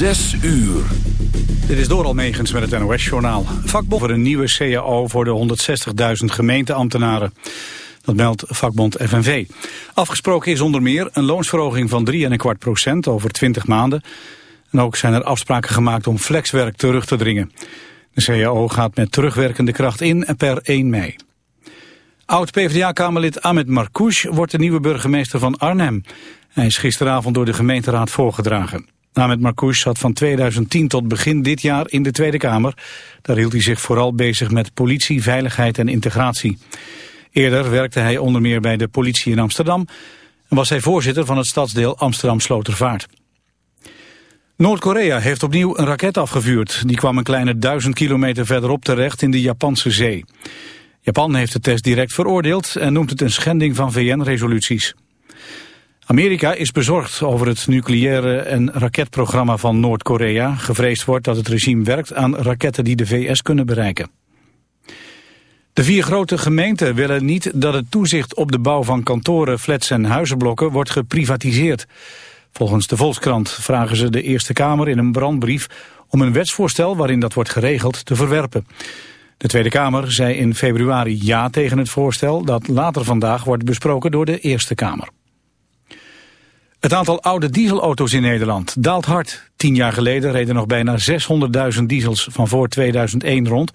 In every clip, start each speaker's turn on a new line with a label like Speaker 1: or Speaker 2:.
Speaker 1: Zes uur.
Speaker 2: Dit is Doral Megens met het NOS-journaal. Vakbond voor een nieuwe CAO voor de 160.000 gemeenteambtenaren. Dat meldt vakbond FNV. Afgesproken is onder meer een loonsverhoging van 3,25 procent over 20 maanden. En ook zijn er afspraken gemaakt om flexwerk terug te dringen. De CAO gaat met terugwerkende kracht in per 1 mei. Oud-PVDA-kamerlid Ahmed Marcouch wordt de nieuwe burgemeester van Arnhem. Hij is gisteravond door de gemeenteraad voorgedragen. Ahmed Marcouch zat van 2010 tot begin dit jaar in de Tweede Kamer. Daar hield hij zich vooral bezig met politie, veiligheid en integratie. Eerder werkte hij onder meer bij de politie in Amsterdam... en was hij voorzitter van het stadsdeel Amsterdam-Slotervaart. Noord-Korea heeft opnieuw een raket afgevuurd. Die kwam een kleine duizend kilometer verderop terecht in de Japanse zee. Japan heeft de test direct veroordeeld en noemt het een schending van VN-resoluties. Amerika is bezorgd over het nucleaire en raketprogramma van Noord-Korea. Gevreesd wordt dat het regime werkt aan raketten die de VS kunnen bereiken. De vier grote gemeenten willen niet dat het toezicht op de bouw van kantoren, flats en huizenblokken wordt geprivatiseerd. Volgens de Volkskrant vragen ze de Eerste Kamer in een brandbrief om een wetsvoorstel waarin dat wordt geregeld te verwerpen. De Tweede Kamer zei in februari ja tegen het voorstel dat later vandaag wordt besproken door de Eerste Kamer. Het aantal oude dieselauto's in Nederland daalt hard. Tien jaar geleden reden nog bijna 600.000 diesels van voor 2001 rond.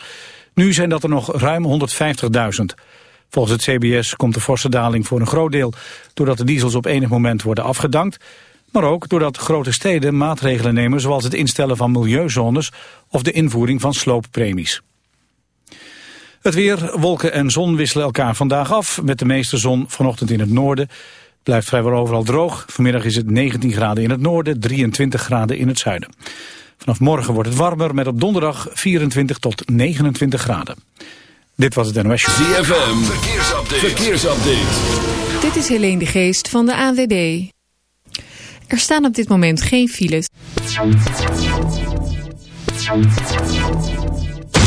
Speaker 2: Nu zijn dat er nog ruim 150.000. Volgens het CBS komt de forse daling voor een groot deel... doordat de diesels op enig moment worden afgedankt... maar ook doordat grote steden maatregelen nemen... zoals het instellen van milieuzones of de invoering van slooppremies. Het weer, wolken en zon wisselen elkaar vandaag af... met de meeste zon vanochtend in het noorden... Blijft vrijwel overal droog. Vanmiddag is het 19 graden in het noorden, 23 graden in het zuiden. Vanaf morgen wordt het warmer met op donderdag 24 tot 29 graden. Dit was het NOS.
Speaker 1: ZFM, verkeersupdate. verkeersupdate.
Speaker 3: Dit is Helene de Geest van de ANWB. Er staan op dit moment geen files.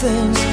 Speaker 4: things.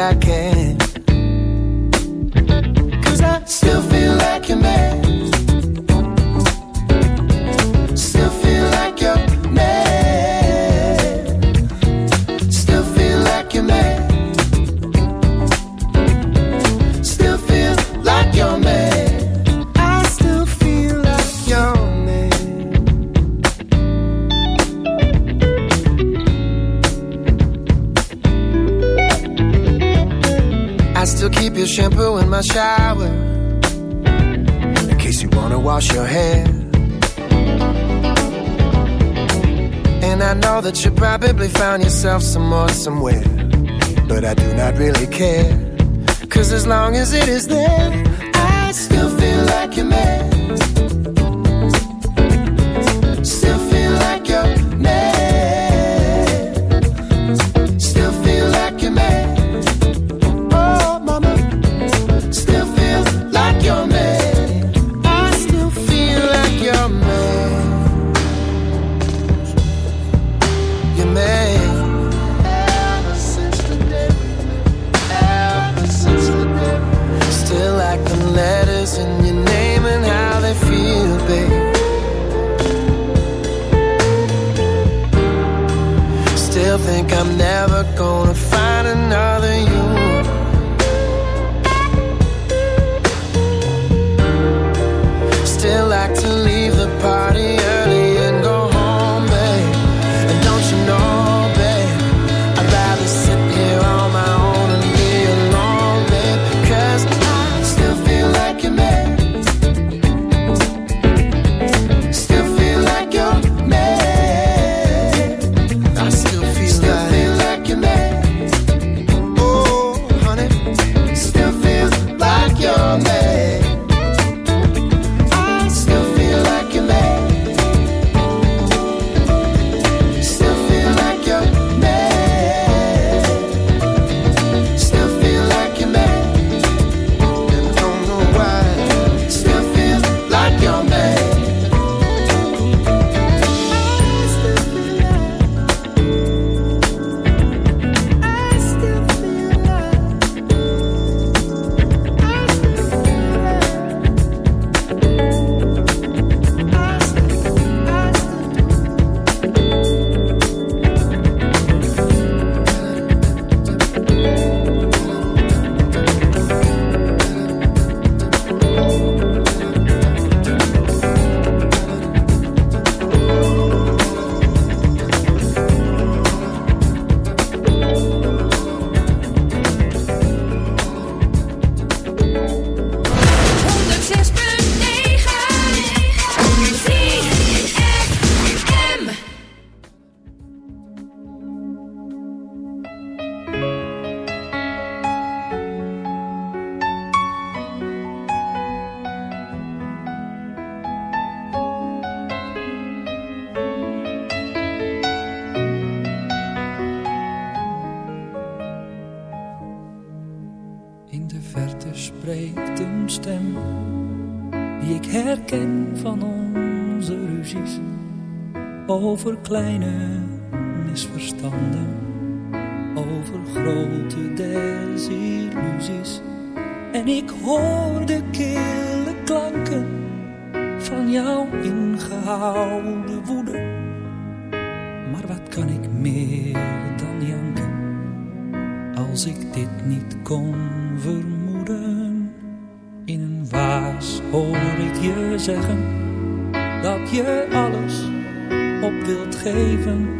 Speaker 4: I
Speaker 5: can.
Speaker 6: voor kleine Even.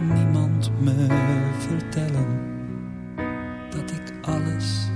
Speaker 7: niemand me vertellen dat ik alles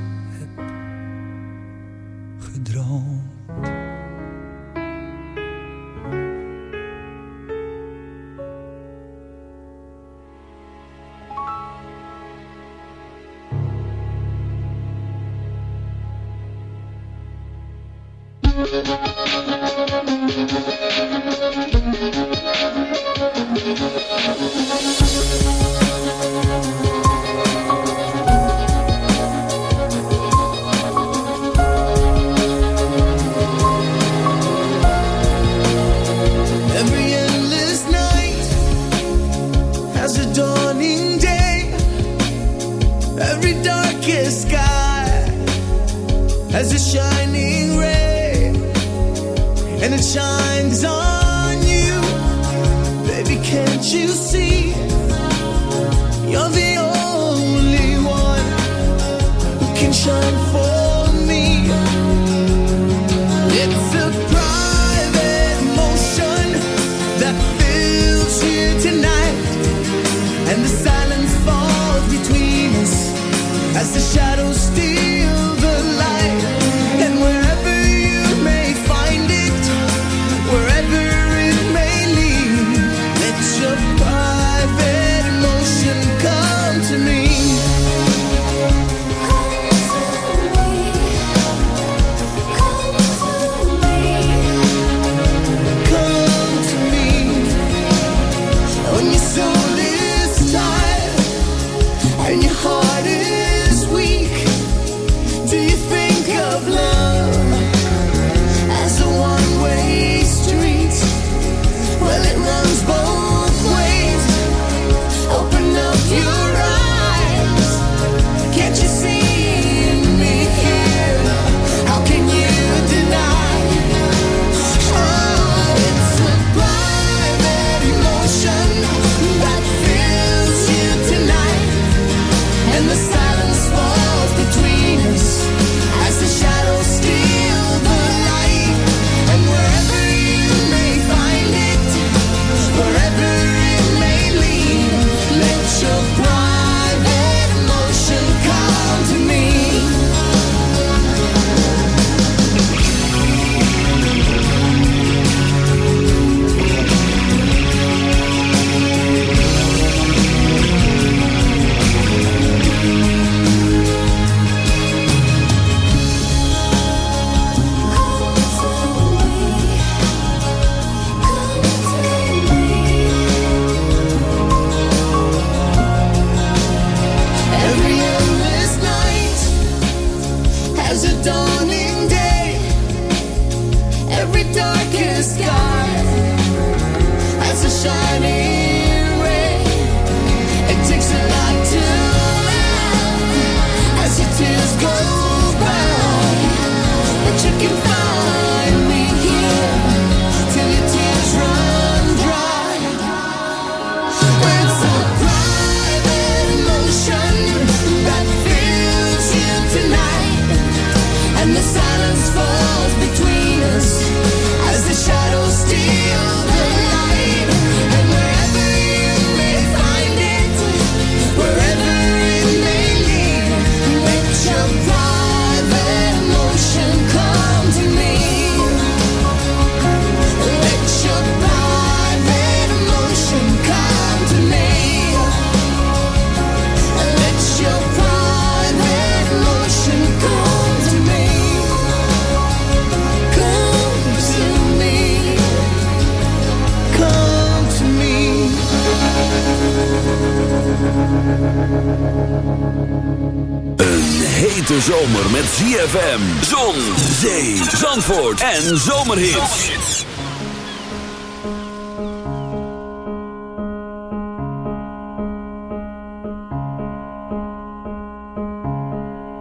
Speaker 1: ZFM, Zon, Zee, Zandvoort en Zomerhits.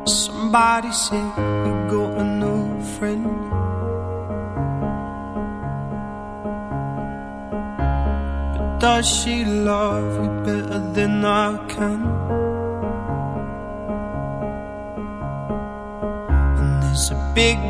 Speaker 8: Somebody said you got a new friend. But does she love you better than I can?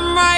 Speaker 8: I'm right.